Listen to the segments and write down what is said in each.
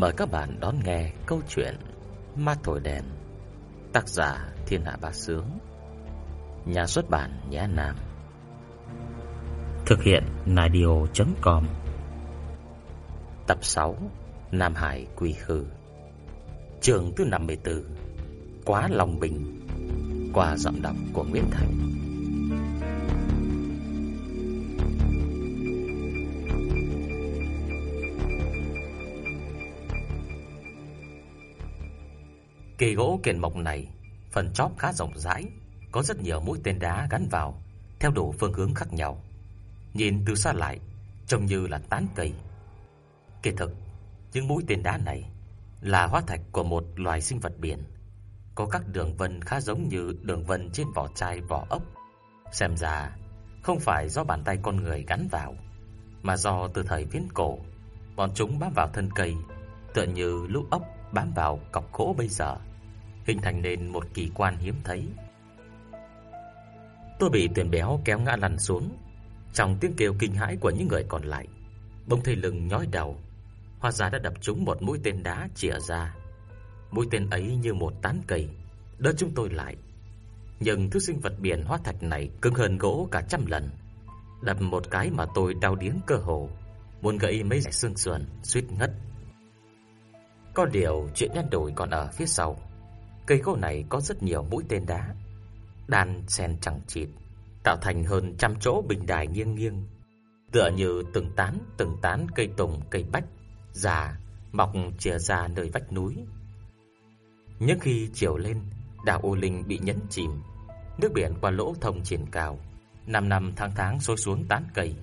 Mời các bạn đón nghe câu chuyện Ma Thổi Đèn Tác giả Thiên Hạ Bá Sướng Nhà xuất bản Nhã Nam. Thực hiện Nadio.com Tập 6 Nam Hải Quỳ Khư. Trường thứ 54 Quá Long Bình Qua giọng đọc của Nguyễn Thành Kỳ gỗ kiền mộc này, phần chóp khá rộng rãi, có rất nhiều mũi tên đá gắn vào theo đủ phương hướng khác nhau. Nhìn từ xa lại, trông như là tán cây. Kỳ thực, những mũi tên đá này là hóa thạch của một loài sinh vật biển, có các đường vân khá giống như đường vân trên vỏ chai vỏ ốc. Xem ra không phải do bàn tay con người gắn vào, mà do từ thời viễn cổ, bọn chúng bám vào thân cây, tựa như lũ ốc bám vào cọc gỗ bây giờ hình thành nên một kỳ quan hiếm thấy. Tôi bị tuyển béo kéo ngã lăn xuống, trong tiếng kêu kinh hãi của những người còn lại, bỗng thấy lưng nhói đầu, hóa ra đã đập trúng một mũi tên đá chĩa ra. Mũi tên ấy như một tán cây, đỡ chúng tôi lại. Nhưng thứ sinh vật biển hóa thạch này cứng hơn gỗ cả trăm lần. Đập một cái mà tôi đau điếng cơ hồ, muốn gãy mấy xương sườn, suýt ngất. Có điều chuyện nhân đổi còn ở phía sau. Cây gỗ này có rất nhiều mũi tên đá, đan xen chẳng chịt, tạo thành hơn trăm chỗ bình đài nghiêng nghiêng, tựa như từng tán từng tán cây tùng, cây bách già mọc chìa ra nơi vách núi. Nhưng khi chiều lên, đảo Ô Linh bị nhấn chìm, nước biển qua lỗ thông triển cao, năm năm tháng tháng xối xuống tán cây.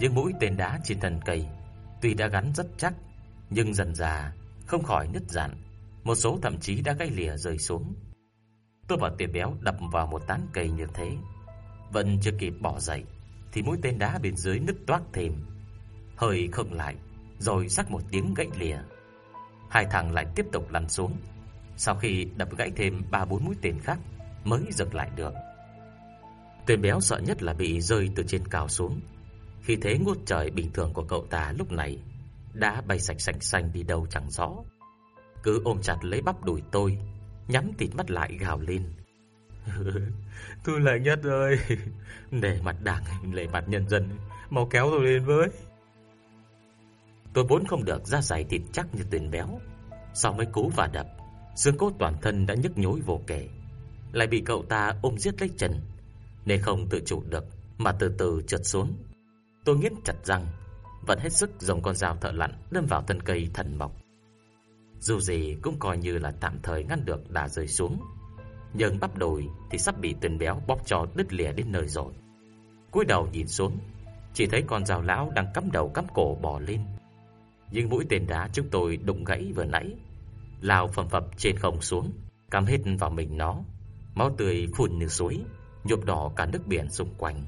Những mũi tên đá trên thân cây tuy đã gắn rất chắc, nhưng dần già không khỏi nứt dạn, một số thậm chí đã gãy lìa rơi xuống. Tôi và Tiền Béo đập vào một tán cây như thế, vẫn chưa kịp bỏ dậy thì mũi tên đá bên dưới nứt toát thêm, hơi khựng lại, rồi sắc một tiếng gãy lìa. Hai thằng lại tiếp tục lăn xuống. Sau khi đập gãy thêm ba bốn mũi tên khác mới dừng lại được. Tiền Béo sợ nhất là bị rơi từ trên cao xuống. Khi thế ngút trời bình thường của cậu ta lúc này đã bay sạch sạch xanh đi đâu chẳng rõ cứ ôm chặt lấy bắp đùi tôi, nhắm tịt mắt lại gào lên. tôi là nhất ơi, để mặt đảng, lệ mặt nhân dân, mau kéo tôi lên với. Tôi vốn không được da dày thịt chắc như tiền béo, sau mấy cú và đập, xương cốt toàn thân đã nhức nhối vô kể, lại bị cậu ta ôm giết lấy chân, nên không tự chủ được mà từ từ trượt xuống. Tôi nghiến chặt răng, vẫn hết sức dùng con dao thợ lặn đâm vào thân cây thần mộc. Dù gì cũng coi như là tạm thời ngăn được đà rơi xuống. Nhưng bắp đùi thì sắp bị tên béo bóp cho đứt lìa đến nơi rồi. Cúi đầu nhìn xuống, Chỉ thấy con rào lão đang cắm đầu cắm cổ bò lên. Nhưng mũi tên đá chúng tôi đụng gãy vừa nãy lào phẩm phập trên không xuống, Cắm hết vào mình nó. Máu tươi phun như suối Nhộp đỏ cả nước biển xung quanh.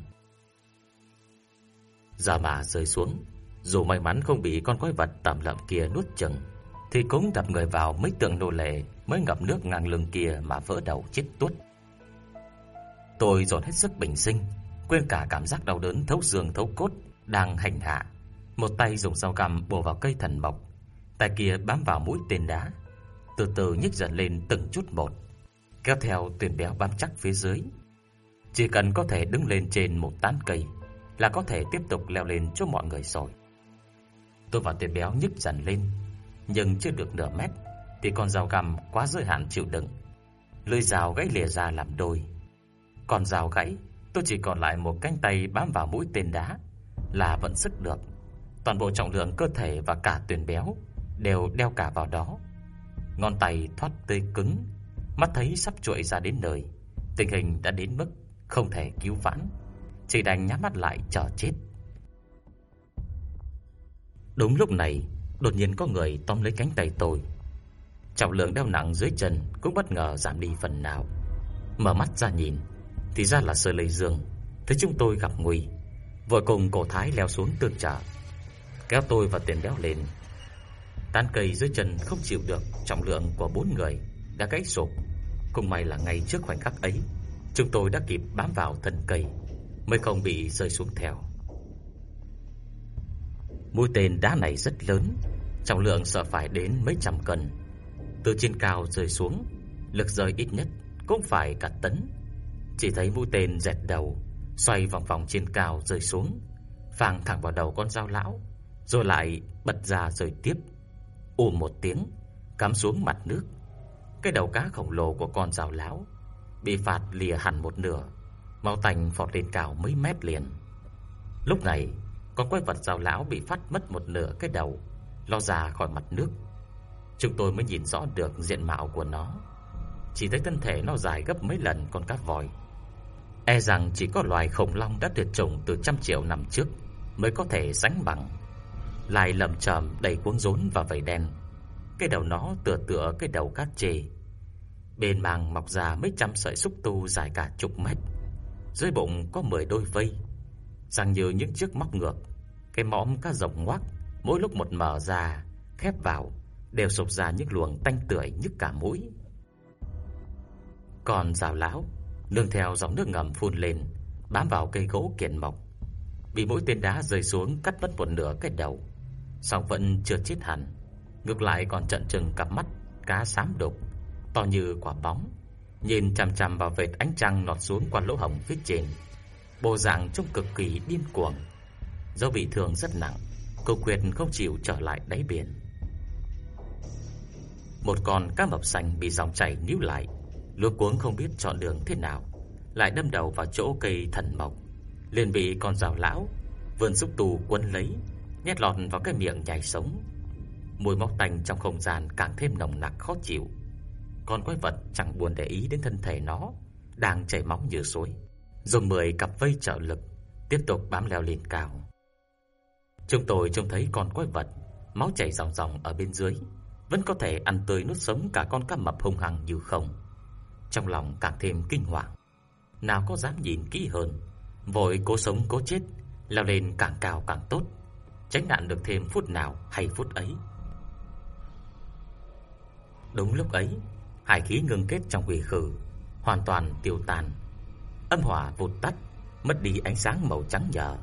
Giờ mà rơi xuống, Dù may mắn không bị con quái vật tầm lợm kia nuốt chừng thì cũng đập người vào mấy tượng nô lệ mới ngập nước ngang lưng kia mà vỡ đầu chết tuốt. Tôi dồn hết sức bình sinh, quên cả cảm giác đau đớn thấu xương thấu cốt đang hành hạ. Một tay dùng dao găm bổ vào cây thần mộc, tay kia bám vào mũi tên đá, từ từ nhích dần lên từng chút một, kéo theo tuyển béo bám chắc phía dưới. Chỉ cần có thể đứng lên trên một tán cây là có thể tiếp tục leo lên cho mọi người rồi. Tôi và tuyển béo nhích dần lên, nhưng chưa được nửa mét thì con dao găm quá giới hạn chịu đựng. Lưỡi dao gãy lìa ra làm đôi. Còn dao gãy, tôi chỉ còn lại một cánh tay bám vào mũi tên đá là vẫn sức được. Toàn bộ trọng lượng cơ thể và cả tuyển béo đều đeo cả vào đó. Ngón tay thoát tê cứng, mắt thấy sắp chuỗi ra đến nơi. Tình hình đã đến mức không thể cứu vãn, chỉ đành nhắm mắt lại chờ chết. Đúng lúc này, Đột nhiên có người tóm lấy cánh tay tôi. Trọng lượng đeo nặng dưới chân cũng bất ngờ giảm đi phần nào. Mở mắt ra nhìn, thì ra là Sơ Lê Dương, thấy chúng tôi gặp nguy, vội cùng cổ thái leo xuống tương trợ, kéo tôi và tiền béo lên. Tán cây dưới chân không chịu được trọng lượng của bốn người đã gãy sụp. Cùng may là ngay trước khoảnh khắc ấy, chúng tôi đã kịp bám vào thân cây, mới không bị rơi xuống theo. Mũi tên đá này rất lớn, trọng lượng sợ phải đến mấy trăm cân. Từ trên cao rơi xuống, lực rơi ít nhất cũng phải cả tấn. Chỉ thấy mũi tên dẹt đầu, xoay vòng vòng trên cao rơi xuống, phang thẳng vào đầu con dao lão, rồi lại bật ra rơi tiếp. Ùm một tiếng, cắm xuống mặt nước. Cái đầu cá khổng lồ của con dao lão bị phạt lìa hẳn một nửa, máu tanh phọt lên cao mấy mét liền. Lúc này, con quái vật rào lão bị phát mất một nửa cái đầu, lo ra khỏi mặt nước. Chúng tôi mới nhìn rõ được diện mạo của nó. Chỉ thấy thân thể nó dài gấp mấy lần con cá voi. E rằng chỉ có loài khủng long đã tuyệt chủng từ trăm triệu năm trước mới có thể sánh bằng. Lại lầm trầm đầy cuống rốn và vầy đen. Cái đầu nó tựa tựa cái đầu cát chê. Bên màng mọc ra mấy trăm sợi xúc tu dài cả chục mét. Dưới bụng có 10 đôi vây, rằng như những chiếc móc ngược. Cái mõm cá rộng ngoác, mỗi lúc một mở ra, khép vào, đều sụp ra những luồng tanh tưởi nhức cả mũi. Còn rào lão, nương theo dòng nước ngầm phun lên, bám vào cây gỗ kiện mộc, bị mỗi tên đá rơi xuống cắt mất một nửa cái đầu, song vẫn chưa chết hẳn, ngược lại còn trận trừng cặp mắt cá xám đục, to như quả bóng, nhìn chằm chằm vào vệt ánh trăng lọt xuống qua lỗ hổng phía trên. Bộ dạng trông cực kỳ điên cuồng. Do bị thương rất nặng, cô Quyệt không chịu trở lại đáy biển. Một con cá mập xanh bị dòng chảy níu lại, lúa cuống không biết chọn đường thế nào, lại đâm đầu vào chỗ cây thần mộc, liền bị con rào lão vươn xúc tu quấn lấy, nhét lọt vào cái miệng nhảy sống. Mùi máu tanh trong không gian càng thêm nồng nặc khó chịu. Con quái vật chẳng buồn để ý đến thân thể nó đang chảy máu như suối, dùng mười cặp vây trợ lực, tiếp tục bám leo lên cao. Chúng tôi trông thấy con quái vật máu chảy ròng ròng ở bên dưới, vẫn có thể ăn tươi nuốt sống cả con cá mập hung hăng như không. Trong lòng càng thêm kinh hoàng, nào có dám nhìn kỹ hơn, vội cố sống cố chết, leo lên càng cao càng tốt, tránh nạn được thêm phút nào hay phút ấy. Đúng lúc ấy, hải khí ngưng kết trong quỷ khử hoàn toàn tiêu tan. Âm hỏa vụt tắt, mất đi ánh sáng màu trắng nhờ.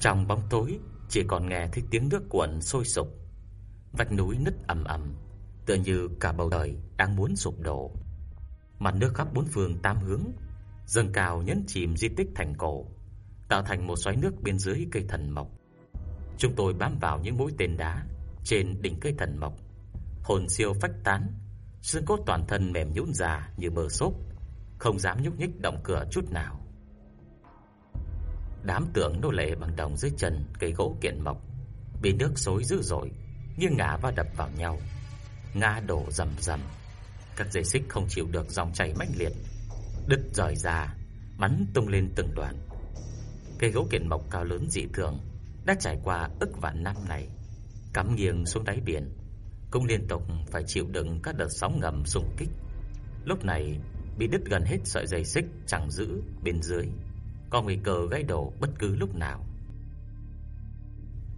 Trong bóng tối chỉ còn nghe thấy tiếng nước cuộn sôi sục. Vách núi nứt ầm ầm, tựa như cả bầu trời đang muốn sụp đổ. Mặt nước khắp bốn phương tám hướng dâng cao nhấn chìm di tích thành cổ, tạo thành một xoáy nước bên dưới cây thần mộc. Chúng tôi bám vào những mũi tên đá trên đỉnh cây thần mộc, hồn siêu phách tán, xương cốt toàn thân mềm nhũn ra như bờ xốp, không dám nhúc nhích động cửa chút nào. Đám tượng nô lệ bằng đồng dưới chân cây gỗ kiện mộc bị nước xối dữ dội, nghiêng ngả và đập vào nhau, ngã đổ rầm rầm. Các dây xích không chịu được dòng chảy mãnh liệt, đứt rời ra, bắn tung lên từng đoạn. Cây gỗ kiện mộc cao lớn dị thường đã trải qua ức vạn năm này, cắm nghiêng xuống đáy biển, cũng liên tục phải chịu đựng các đợt sóng ngầm xung kích. Lúc này bị đứt gần hết sợi dây xích chẳng giữ bên dưới, có nguy cơ gãy đổ bất cứ lúc nào.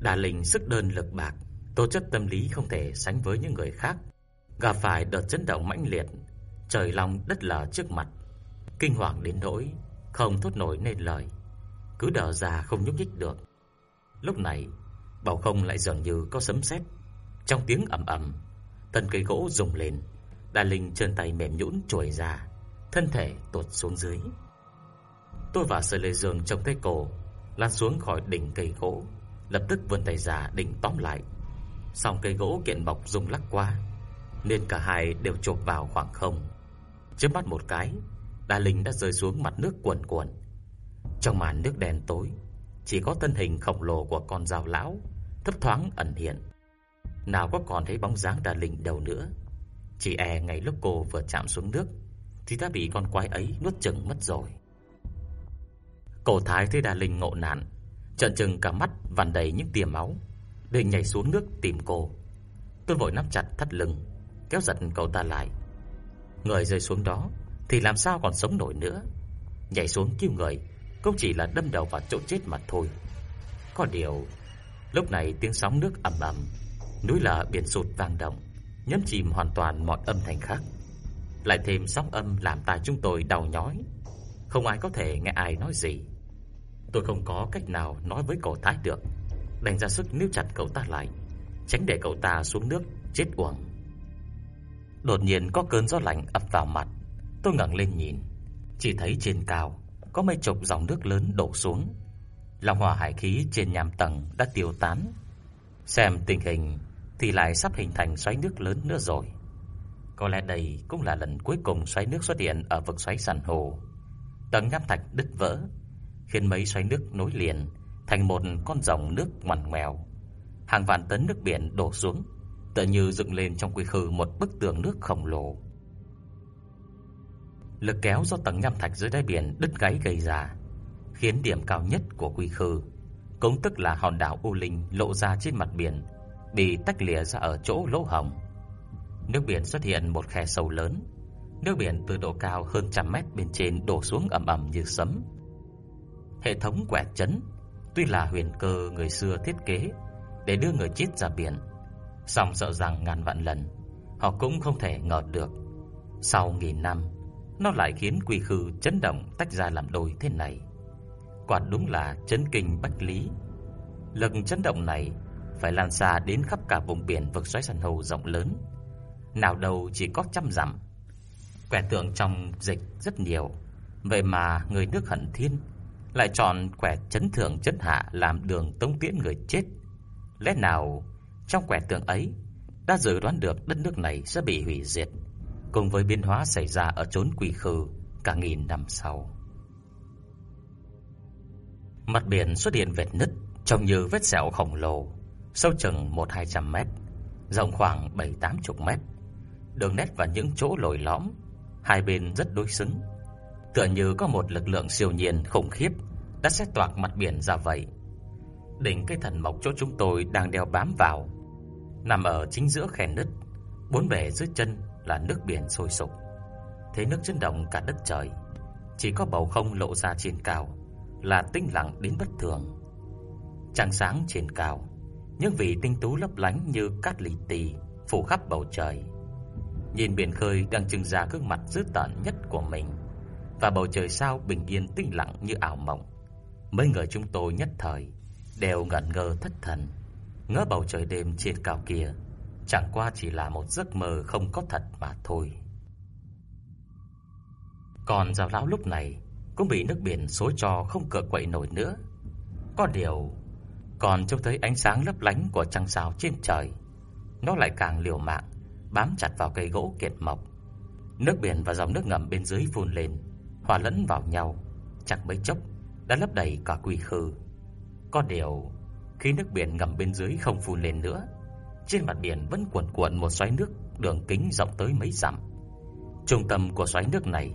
Đà Linh sức đơn lực bạc, tố chất tâm lý không thể sánh với những người khác, gặp phải đợt chấn động mãnh liệt, trời long đất lở trước mặt, kinh hoàng đến nỗi không thốt nổi nên lời, cứ đờ ra không nhúc nhích được. Lúc này, bầu không lại dường như có sấm sét. Trong tiếng ầm ầm, thân cây gỗ rung lên, Đà Linh chân tay mềm nhũn trồi ra, thân thể tụt xuống dưới. Tôi và Sở Lệ Dương trông thấy cổ lăn xuống khỏi đỉnh cây gỗ, lập tức vươn tay ra định tóm lại. Song cây gỗ kiện bọc rung lắc qua, nên cả hai đều chộp vào khoảng không. Chớp mắt một cái, Đa Linh đã rơi xuống mặt nước cuồn cuộn. Trong màn nước đen tối, chỉ có thân hình khổng lồ của con rào lão thấp thoáng ẩn hiện. Nào có còn thấy bóng dáng Đa Linh đâu nữa. Chỉ e ngày lúc cô vừa chạm xuống nước thì đã bị con quái ấy nuốt chửng mất rồi. Cổ thái thấy Đa Linh ngộ nạn, trợn trừng cả mắt vằn đầy những tia máu, định nhảy xuống nước tìm cô. Tôi vội nắm chặt thắt lưng, kéo giật cậu ta lại. Người rơi xuống đó thì làm sao còn sống nổi nữa. Nhảy xuống cứu người cũng chỉ là đâm đầu vào chỗ chết mà thôi. Có điều, lúc này tiếng sóng nước ầm ầm, núi lở biển sụt vang động, nhấn chìm hoàn toàn mọi âm thanh khác. Lại thêm sóng âm làm tai chúng tôi đau nhói, không ai có thể nghe ai nói gì. Tôi không có cách nào nói với cậu Thái được, đành ra sức níu chặt cậu ta lại, tránh để cậu ta xuống nước chết uổng. Đột nhiên có cơn gió lạnh ập vào mặt, tôi ngẩng lên nhìn, chỉ thấy trên cao có mấy chục dòng nước lớn đổ xuống. Lòng hỏa hải khí trên nhàm tầng đã tiêu tán. Xem tình hình thì lại sắp hình thành xoáy nước lớn nữa rồi. Có lẽ đây cũng là lần cuối cùng xoáy nước xuất hiện ở vực xoáy san hô. Tầng nham thạch đứt vỡ, khiến mấy xoáy nước nối liền thành một con dòng nước ngoằn ngoèo. Hàng vạn tấn nước biển đổ xuống, tựa như dựng lên trong quy khư một bức tường nước khổng lồ. Lực kéo do tầng nham thạch dưới đáy biển đứt gáy gây ra, khiến điểm cao nhất của quy khư, cũng tức là hòn đảo U Linh lộ ra trên mặt biển, bị tách lìa ra ở chỗ lỗ hổng. Nước biển xuất hiện một khe sâu lớn, nước biển từ độ cao hơn trăm mét bên trên đổ xuống ầm ầm như sấm. Hệ thống quẹt chấn tuy là huyền cơ người xưa thiết kế để đưa người chết ra biển, song sợ rằng ngàn vạn lần họ cũng không thể ngờ được sau nghìn năm nó lại khiến quy khư chấn động tách ra làm đôi thế này. Quả đúng là chấn kinh bách lý. Lực chấn động này phải lan xa đến khắp cả vùng biển vực xoáy san hô rộng lớn, nào đâu chỉ có trăm dặm. Quẻ tượng trong dịch rất nhiều, vậy mà người nước hận thiên lại chọn quẻ chấn thượng chấn hạ làm đường tống tiễn người chết. Lẽ nào trong quẻ tượng ấy đã dự đoán được đất nước này sẽ bị hủy diệt, cùng với biến hóa xảy ra ở chốn quỷ khư cả nghìn năm sau. Mặt biển xuất hiện vệt nứt trông như vết sẹo khổng lồ, sâu chừng 1-200 mét, rộng khoảng 7-80 mét. Đường nét và những chỗ lồi lõm, hai bên rất đối xứng, tựa như có một lực lượng siêu nhiên khủng khiếp đã xét toạc mặt biển ra vậy. Đỉnh cây thần mộc chỗ chúng tôi đang đeo bám vào, nằm ở chính giữa khe nứt, bốn bề dưới chân là nước biển sôi sục. Thế nước chấn động cả đất trời, chỉ có bầu không lộ ra trên cao là tĩnh lặng đến bất thường. Trăng sáng trên cao, những vì tinh tú lấp lánh như cát lì tì phủ khắp bầu trời. Nhìn biển khơi đang trưng ra gương mặt dữ tợn nhất của mình và bầu trời sao bình yên tĩnh lặng như ảo mộng. Mấy người chúng tôi nhất thời đều ngẩn ngơ thất thần, ngỡ bầu trời đêm trên cao kia chẳng qua chỉ là một giấc mơ không có thật mà thôi. Còn giáo lão lúc này cũng bị nước biển xối cho không cựa quậy nổi nữa. Có điều, còn trông thấy ánh sáng lấp lánh của trăng sao trên trời, nó lại càng liều mạng bám chặt vào cây gỗ kiệt mộc. Nước biển và dòng nước ngầm bên dưới phun lên, hòa lẫn vào nhau, chẳng mấy chốc đã lấp đầy cả quy khư. Có điều, khi nước biển ngầm bên dưới không phun lên nữa, trên mặt biển vẫn cuộn cuộn một xoáy nước đường kính rộng tới mấy dặm. Trung tâm của xoáy nước này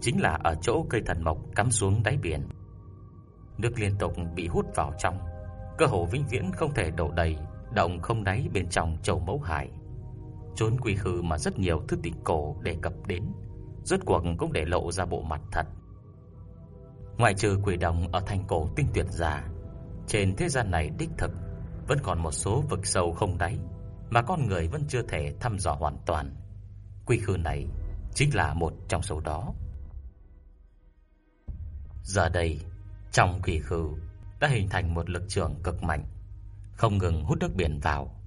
chính là ở chỗ cây thần mộc cắm xuống đáy biển. Nước liên tục bị hút vào trong, cơ hồ vĩnh viễn không thể đổ đầy, động không đáy bên trong chầu mẫu hải. Chốn quỷ khư mà rất nhiều thư tịch cổ đề cập đến, rốt cuộc cũng để lộ ra bộ mặt thật. Ngoài trừ quỷ đồng ở thành cổ tinh tuyệt giả, trên thế gian này đích thực vẫn còn một số vực sâu không đáy mà con người vẫn chưa thể thăm dò hoàn toàn. Quy khư này chính là một trong số đó. Giờ đây, trong quỷ khư đã hình thành một lực trường cực mạnh, không ngừng hút nước biển vào.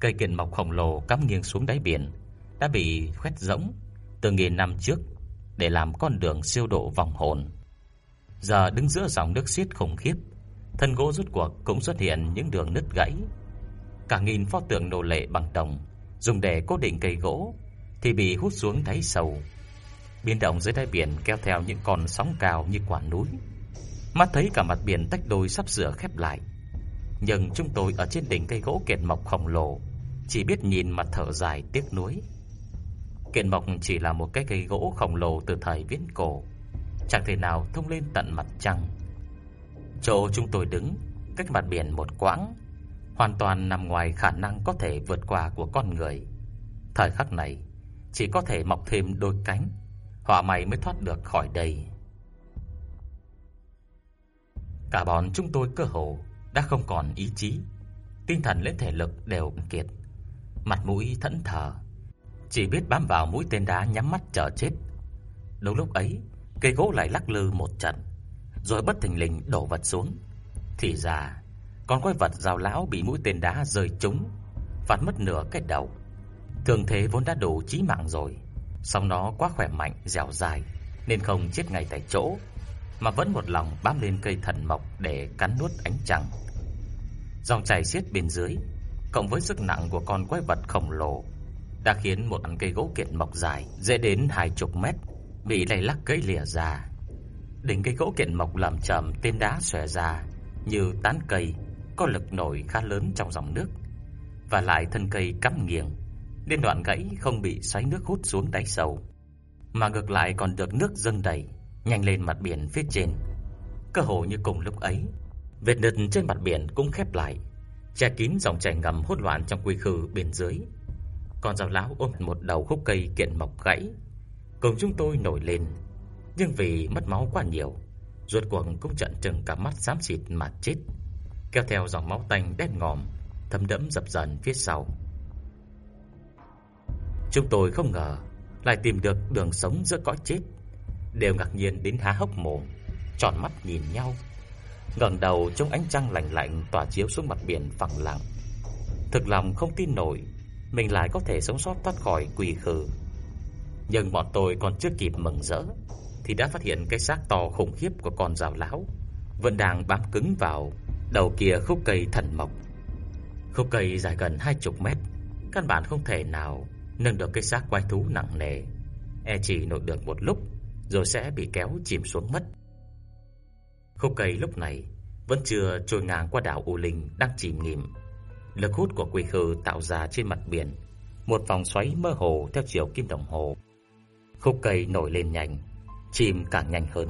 Cây kiện mọc khổng lồ cắm nghiêng xuống đáy biển đã bị khoét rỗng từ nghìn năm trước để làm con đường siêu độ vòng hồn. Giờ đứng giữa dòng nước xiết khủng khiếp, thân gỗ rút cuộc cũng xuất hiện những đường nứt gãy. Cả nghìn pho tượng nô lệ bằng đồng dùng để cố định cây gỗ thì bị hút xuống đáy sâu. Biến động dưới đáy biển kéo theo những con sóng cao như quả núi. Mắt thấy cả mặt biển tách đôi sắp sửa khép lại. Nhưng chúng tôi ở trên đỉnh cây gỗ kiện mọc khổng lồ, chỉ biết nhìn mặt thở dài tiếc nuối. Kiện mộc chỉ là một cái cây gỗ khổng lồ từ thời viễn cổ, chẳng thể nào thông lên tận mặt trăng. Chỗ chúng tôi đứng, cách mặt biển một quãng, hoàn toàn nằm ngoài khả năng có thể vượt qua của con người. Thời khắc này, chỉ có thể mọc thêm đôi cánh, họa mày mới thoát được khỏi đây. Cả bọn chúng tôi cơ hồ đã không còn ý chí, tinh thần lẫn thể lực đều kiệt, mặt mũi thẫn thờ, chỉ biết bám vào mũi tên đá nhắm mắt chờ chết. Đúng lúc ấy, cây gỗ lại lắc lư một trận, rồi bất thình lình đổ vật xuống. Thì ra, con quái vật rào lão bị mũi tên đá rơi trúng, phản mất nửa cái đầu. Thường thế vốn đã đủ chí mạng rồi, song nó quá khỏe mạnh, dẻo dài nên không chết ngay tại chỗ, mà vẫn một lòng bám lên cây thần mộc để cắn nuốt ánh trăng. Dòng chảy xiết bên dưới, cộng với sức nặng của con quái vật khổng lồ, đã khiến một cây gỗ kiện mọc dài dễ đến hai chục mét bị lay lắc gãy lìa ra. Đỉnh cây gỗ kiện mọc làm chậm tên đá xòe ra như tán cây có lực nổi khá lớn trong dòng nước và lại thân cây cắm nghiêng nên đoạn gãy không bị xoáy nước hút xuống đáy sâu mà ngược lại còn được nước dâng đầy nhanh lên mặt biển phía trên. Cơ hồ như cùng lúc ấy, vệt nứt trên mặt biển cũng khép lại, che kín dòng chảy ngầm hỗn loạn trong quy khư bên dưới. Con rào lão ôm một đầu khúc cây kiện mọc gãy, cùng chúng tôi nổi lên, nhưng vì mất máu quá nhiều, ruột cuộc cũng trận trừng cả mắt xám xịt mà chết, kéo theo dòng máu tanh đen ngòm thấm đẫm dập dần phía sau. Chúng tôi không ngờ lại tìm được đường sống giữa cõi chết, đều ngạc nhiên đến há hốc mồm, tròn mắt nhìn nhau, ngẩng đầu trong ánh trăng lạnh lạnh tỏa chiếu xuống mặt biển phẳng lặng. Thực lòng không tin nổi mình lại có thể sống sót thoát khỏi quỷ khử. Nhưng bọn tôi còn chưa kịp mừng rỡ thì đã phát hiện cái xác to khủng khiếp của con rào lão vẫn đang bám cứng vào đầu kia khúc cây thần mộc. Khúc cây dài gần hai chục mét, căn bản không thể nào nâng được cái xác quái thú nặng nề, e chỉ nổi được một lúc rồi sẽ bị kéo chìm xuống mất. Khúc cây lúc này vẫn chưa trôi ngang qua đảo U Linh đang chìm nghỉm. Lực hút của quỷ khư tạo ra trên mặt biển một vòng xoáy mơ hồ theo chiều kim đồng hồ. Khúc cây nổi lên nhanh, chìm càng nhanh hơn.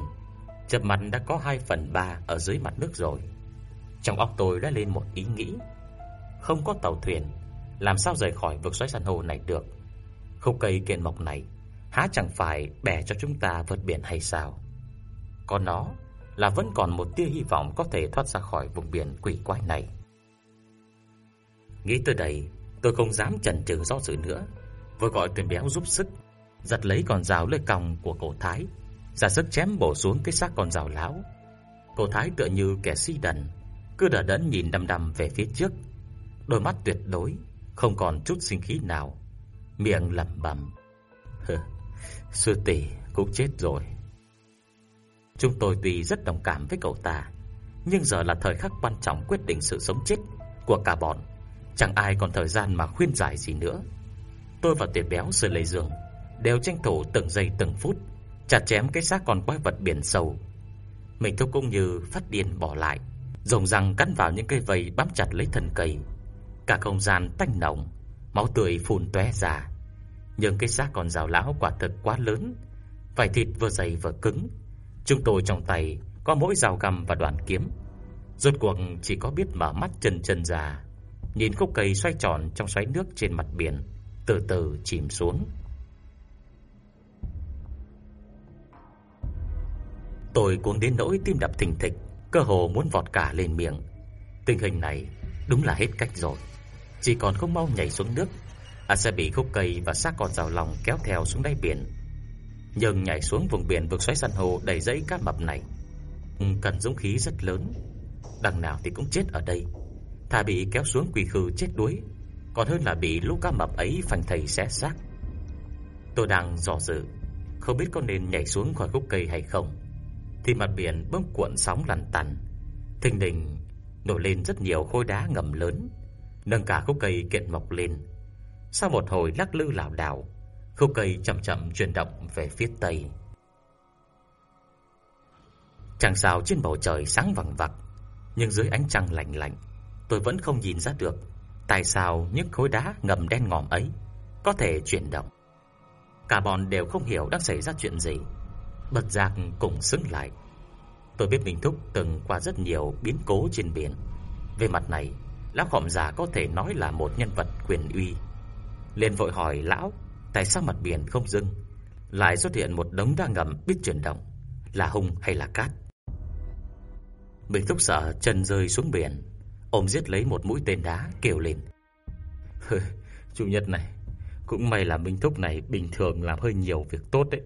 Chập mặt đã có 2 phần 3 ở dưới mặt nước rồi. Trong óc tôi đã lên một ý nghĩ, không có tàu thuyền, làm sao rời khỏi vực xoáy san hô này được? Khúc cây kiện mộc này há chẳng phải bè cho chúng ta vượt biển hay sao? Còn nó là vẫn còn một tia hy vọng có thể thoát ra khỏi vùng biển quỷ quái này. Nghĩ tới đây, tôi không dám chần chừ do dự nữa, vừa gọi tuyển béo giúp sức, giật lấy con rào lưỡi còng của cổ thái, ra sức chém bổ xuống cái xác con rào lão. Cổ thái tựa như kẻ si đần, cứ đờ đẫn nhìn đăm đăm về phía trước, đôi mắt tuyệt đối không còn chút sinh khí nào, miệng lẩm bẩm: "Sư tỷ cũng chết rồi." Chúng tôi tuy rất đồng cảm với cậu ta, nhưng giờ là thời khắc quan trọng quyết định sự sống chết của cả bọn, chẳng ai còn thời gian mà khuyên giải gì nữa. Tôi và Tuyệt Béo rời lấy giường, đều tranh thủ từng giây từng phút chặt chém cái xác con quái vật biển sâu. Mình thúc cũng như phát điên bỏ lại, rồng răng cắn vào những cây vây bám chặt lấy thân cây. Cả không gian tanh nồng, máu tươi phun tóe ra. Nhưng cái xác còn rào lão quả thực quá lớn, vải thịt vừa dày vừa cứng. Chúng tôi trong tay có mỗi rào găm và đoạn kiếm. Rốt cuộc chỉ có biết mở mắt chân chân ra, nhìn khúc cây xoay tròn trong xoáy nước trên mặt biển, từ từ chìm xuống. Tôi cuốn đến nỗi tim đập thình thịch, cơ hồ muốn vọt cả lên miệng. Tình hình này đúng là hết cách rồi. Chỉ còn không mau nhảy xuống nước, à sẽ bị khúc cây và xác con rào lòng kéo theo xuống đáy biển. Nhưng nhảy xuống vùng biển vực xoáy san hô đầy dãy cá mập này, cần dũng khí rất lớn. Đằng nào thì cũng chết ở đây. Thà bị kéo xuống quỷ khư chết đuối, còn hơn là bị lũ cá mập ấy phanh thây xé xác. Tôi đang dò dự, không biết có nên nhảy xuống khỏi gốc cây hay không thì mặt biển bỗng cuộn sóng lăn tăn. Thình lình nổi lên rất nhiều khối đá ngầm lớn, nâng cả gốc cây kiện mọc lên. Sau một hồi lắc lư lảo đảo, khúc cây chậm chậm chuyển động về phía tây. Trăng sao trên bầu trời sáng vằng vặc, nhưng dưới ánh trăng lạnh lạnh, tôi vẫn không nhìn ra được tại sao những khối đá ngầm đen ngòm ấy có thể chuyển động. Cả bọn đều không hiểu đang xảy ra chuyện gì bật giác cùng xứng lại. Tôi biết Minh Thúc từng qua rất nhiều biến cố trên biển. Về mặt này, lão khổng già có thể nói là một nhân vật quyền uy. Lên vội hỏi lão, tại sao mặt biển không dưng, lại xuất hiện một đống đá ngầm biết chuyển động, là hung hay là cát? Minh Thúc sợ chân rơi xuống biển, ôm giết lấy một mũi tên đá kêu lên. Chủ nhật này, cũng may là Minh Thúc này bình thường làm hơi nhiều việc tốt đấy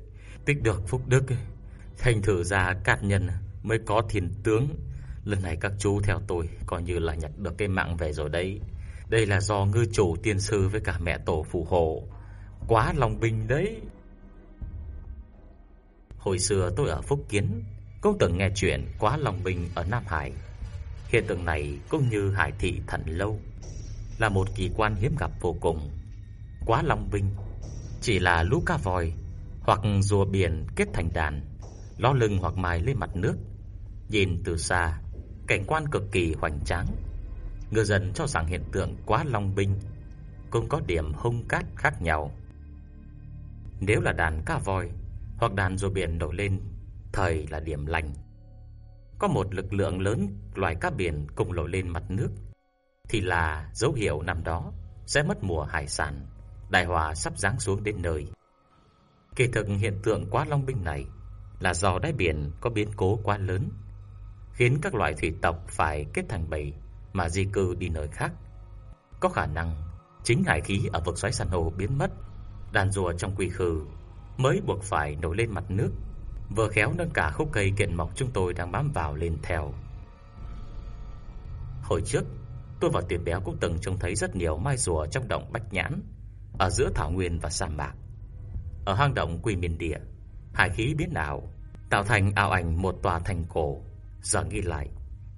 tích được phúc đức Thành thử ra cát nhân mới có thiên tướng Lần này các chú theo tôi Coi như là nhặt được cái mạng về rồi đấy Đây là do ngư chủ tiên sư với cả mẹ tổ phù hộ. Quá lòng bình đấy. Hồi xưa tôi ở Phúc Kiến cũng từng nghe chuyện quá lòng bình ở Nam Hải. Hiện tượng này cũng như hải thị thần lâu là một kỳ quan hiếm gặp vô cùng. Quá lòng bình chỉ là lũ cá voi hoặc rùa biển kết thành đàn, ló lưng hoặc mài lên mặt nước. Nhìn từ xa, cảnh quan cực kỳ hoành tráng. Người dân cho rằng hiện tượng quá long binh cũng có điểm hung cát khác nhau. Nếu là đàn cá voi hoặc đàn rùa biển nổi lên, thời là điểm lành. Có một lực lượng lớn loài cá biển cùng nổi lên mặt nước thì là dấu hiệu năm đó sẽ mất mùa hải sản, đại hòa sắp giáng xuống đến nơi. Kỳ thực hiện tượng quá long binh này là do đáy biển có biến cố quá lớn, khiến các loài thủy tộc phải kết thành bầy mà di cư đi nơi khác. Có khả năng chính hải khí ở vực xoáy san hô biến mất, đàn rùa trong quy khư mới buộc phải nổi lên mặt nước, vừa khéo nâng cả khúc cây kiện mọc chúng tôi đang bám vào lên theo. Hồi trước, tôi và Tiền Béo cũng từng trông thấy rất nhiều mai rùa trong động Bách Nhãn, ở giữa thảo nguyên và sa mạc. Ở hang động Quỷ Miền Địa, hải khí biến ảo, tạo thành ảo ảnh một tòa thành cổ. Giờ nghĩ lại,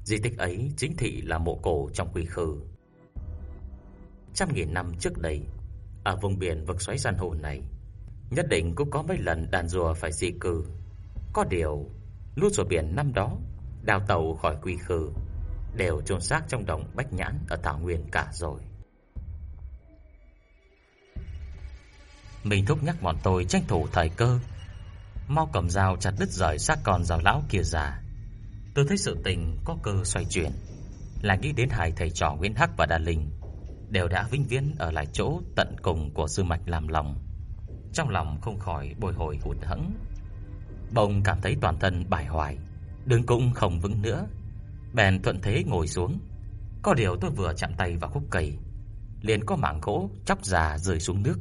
di tích ấy chính thị là mộ cổ trong quỷ khư. Trăm nghìn năm trước đây, ở vùng biển vực xoáy san hô này, nhất định cũng có mấy lần đàn rùa phải di cư. Có điều, lũ rùa biển năm đó đào tàu khỏi quy khư đều chôn xác trong đồng Bách Nhãn ở Thảo Nguyên cả rồi. Mình thúc nhắc bọn tôi tranh thủ thời cơ, mau cầm dao chặt đứt rời xác con rào lão kia ra. Tôi thấy sự tình có cơ xoay chuyển, là nghĩ đến hai thầy trò Nguyễn Hắc và Đà Linh đều đã vĩnh viễn ở lại chỗ tận cùng của sư mạch làm lòng. Trong lòng không khỏi bồi hồi hụt hẫng. Bỗng cảm thấy toàn thân bại hoại, đường cũng không vững nữa, bèn thuận thế ngồi xuống. Có điều tôi vừa chạm tay vào khúc cây, liền có mảng gỗ chóc già rơi xuống nước.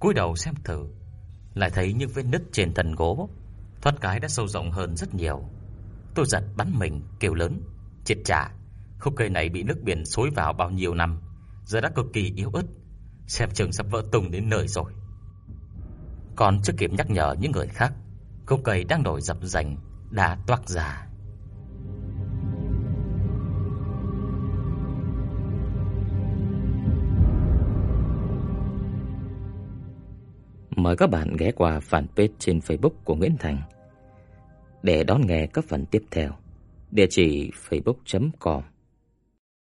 Cúi đầu xem thử, lại thấy những vết nứt trên thân gỗ, thoát cái đã sâu rộng hơn rất nhiều. Tôi giật bắn mình kêu lớn, triệt chà, khúc cây này bị nước biển xối vào bao nhiêu năm, giờ đã cực kỳ yếu ớt, xem chừng sắp vỡ tung đến nơi rồi. Còn chưa kịp nhắc nhở những người khác, khúc cây đang nổi dập dành đã toạc ra. Mời các bạn ghé qua fanpage trên Facebook của Nguyễn Thành để đón nghe các phần tiếp theo. Địa chỉ facebook.com